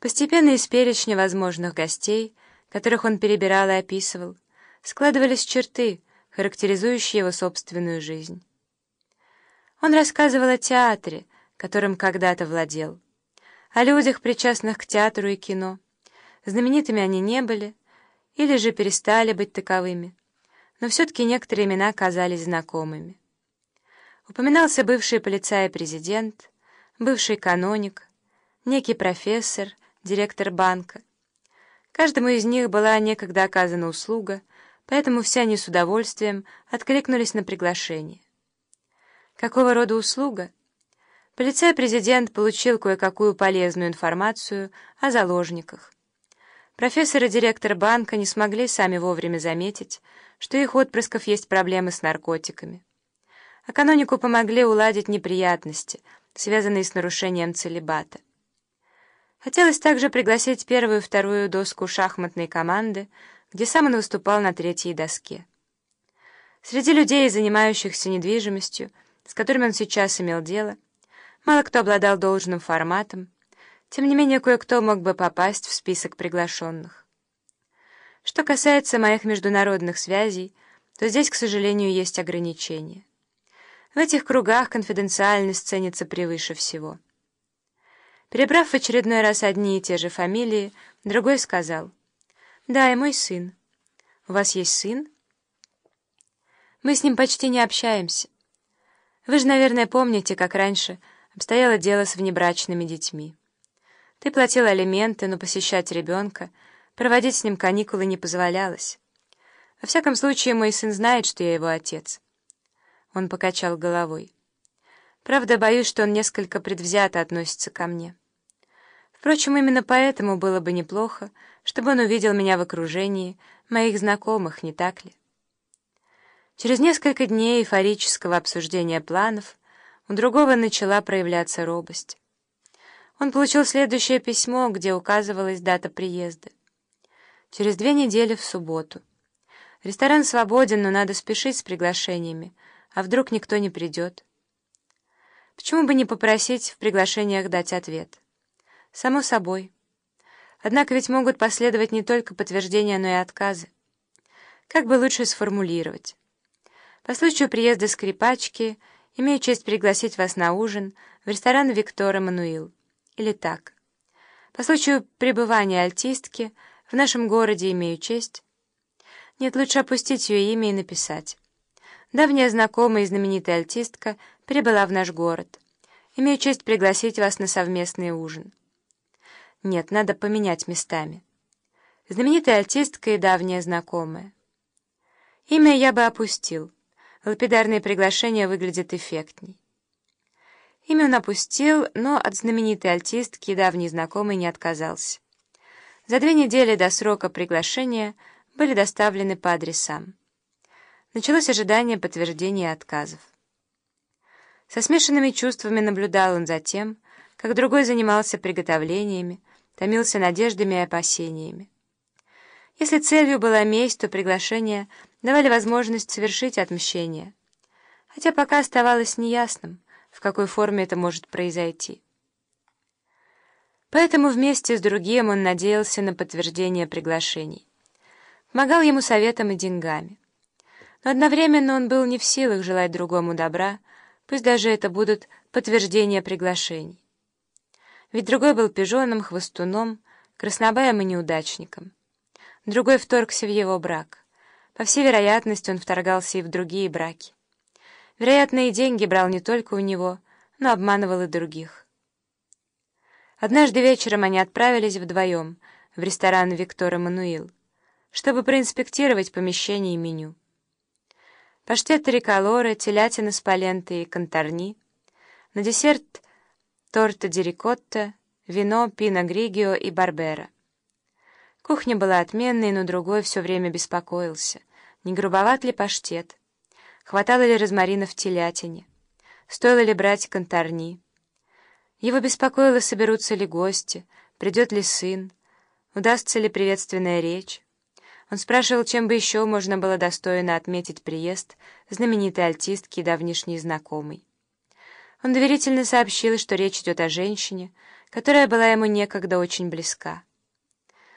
Постепенно из перечня возможных гостей, которых он перебирал и описывал, складывались черты, характеризующие его собственную жизнь. Он рассказывал о театре, которым когда-то владел, о людях, причастных к театру и кино. Знаменитыми они не были, или же перестали быть таковыми, но все-таки некоторые имена казались знакомыми. Упоминался бывший полицай-президент, бывший каноник, некий профессор, директор банка. Каждому из них была некогда оказана услуга, поэтому все они с удовольствием откликнулись на приглашение. Какого рода услуга? Полицай-президент получил кое-какую полезную информацию о заложниках. Профессор и директор банка не смогли сами вовремя заметить, что их отпрысков есть проблемы с наркотиками. А канонику помогли уладить неприятности, связанные с нарушением целебата. Хотелось также пригласить первую и вторую доску шахматной команды, где сам он выступал на третьей доске. Среди людей, занимающихся недвижимостью, с которыми он сейчас имел дело, мало кто обладал должным форматом, тем не менее кое-кто мог бы попасть в список приглашенных. Что касается моих международных связей, то здесь, к сожалению, есть ограничения. В этих кругах конфиденциальность ценится превыше всего. Перебрав в очередной раз одни и те же фамилии, другой сказал, «Да, и мой сын. У вас есть сын?» «Мы с ним почти не общаемся. Вы же, наверное, помните, как раньше обстояло дело с внебрачными детьми. Ты платил алименты, но посещать ребенка, проводить с ним каникулы не позволялось. Во всяком случае, мой сын знает, что я его отец». Он покачал головой. Правда, боюсь, что он несколько предвзято относится ко мне. Впрочем, именно поэтому было бы неплохо, чтобы он увидел меня в окружении моих знакомых, не так ли? Через несколько дней эйфорического обсуждения планов у другого начала проявляться робость. Он получил следующее письмо, где указывалась дата приезда. Через две недели в субботу. Ресторан свободен, но надо спешить с приглашениями, а вдруг никто не придет. Почему бы не попросить в приглашениях дать ответ? Само собой. Однако ведь могут последовать не только подтверждения, но и отказы. Как бы лучше сформулировать? По случаю приезда скрипачки имею честь пригласить вас на ужин в ресторан Виктора Мануил. Или так. По случаю пребывания альтистки в нашем городе имею честь. Нет, лучше опустить ее имя и написать. Давняя знакомая и знаменитая альтистка прибыла в наш город. Имею честь пригласить вас на совместный ужин. Нет, надо поменять местами. Знаменитая альтистка и давняя знакомая. Имя я бы опустил. Лапидарное приглашение выглядит эффектней. Имя он опустил, но от знаменитой альтистки и давней знакомой не отказался. За две недели до срока приглашения были доставлены по адресам. Началось ожидание подтверждения отказов. Со смешанными чувствами наблюдал он за тем, как другой занимался приготовлениями, томился надеждами и опасениями. Если целью была месть, то приглашения давали возможность совершить отмщение, хотя пока оставалось неясным, в какой форме это может произойти. Поэтому вместе с другим он надеялся на подтверждение приглашений. Помогал ему советом и деньгами. Но одновременно он был не в силах желать другому добра, пусть даже это будут подтверждения приглашений. Ведь другой был пижоном, хвостуном, краснобаем и неудачником. Другой вторгся в его брак. По всей вероятности, он вторгался и в другие браки. Вероятно, и деньги брал не только у него, но обманывал и других. Однажды вечером они отправились вдвоем в ресторан Виктора Мануил, чтобы проинспектировать помещение и меню паштет триколора, телятина с палентой и конторни, на десерт торта дирикотта, вино, пино григио и барбера. Кухня была отменной, но другой все время беспокоился. Не грубоват ли паштет? Хватало ли розмарина в телятине? Стоило ли брать конторни? Его беспокоило, соберутся ли гости, придет ли сын, удастся ли приветственная речь. Он спрашивал, чем бы еще можно было достойно отметить приезд знаменитой альтистки и давнишней знакомой. Он доверительно сообщил, что речь идет о женщине, которая была ему некогда очень близка.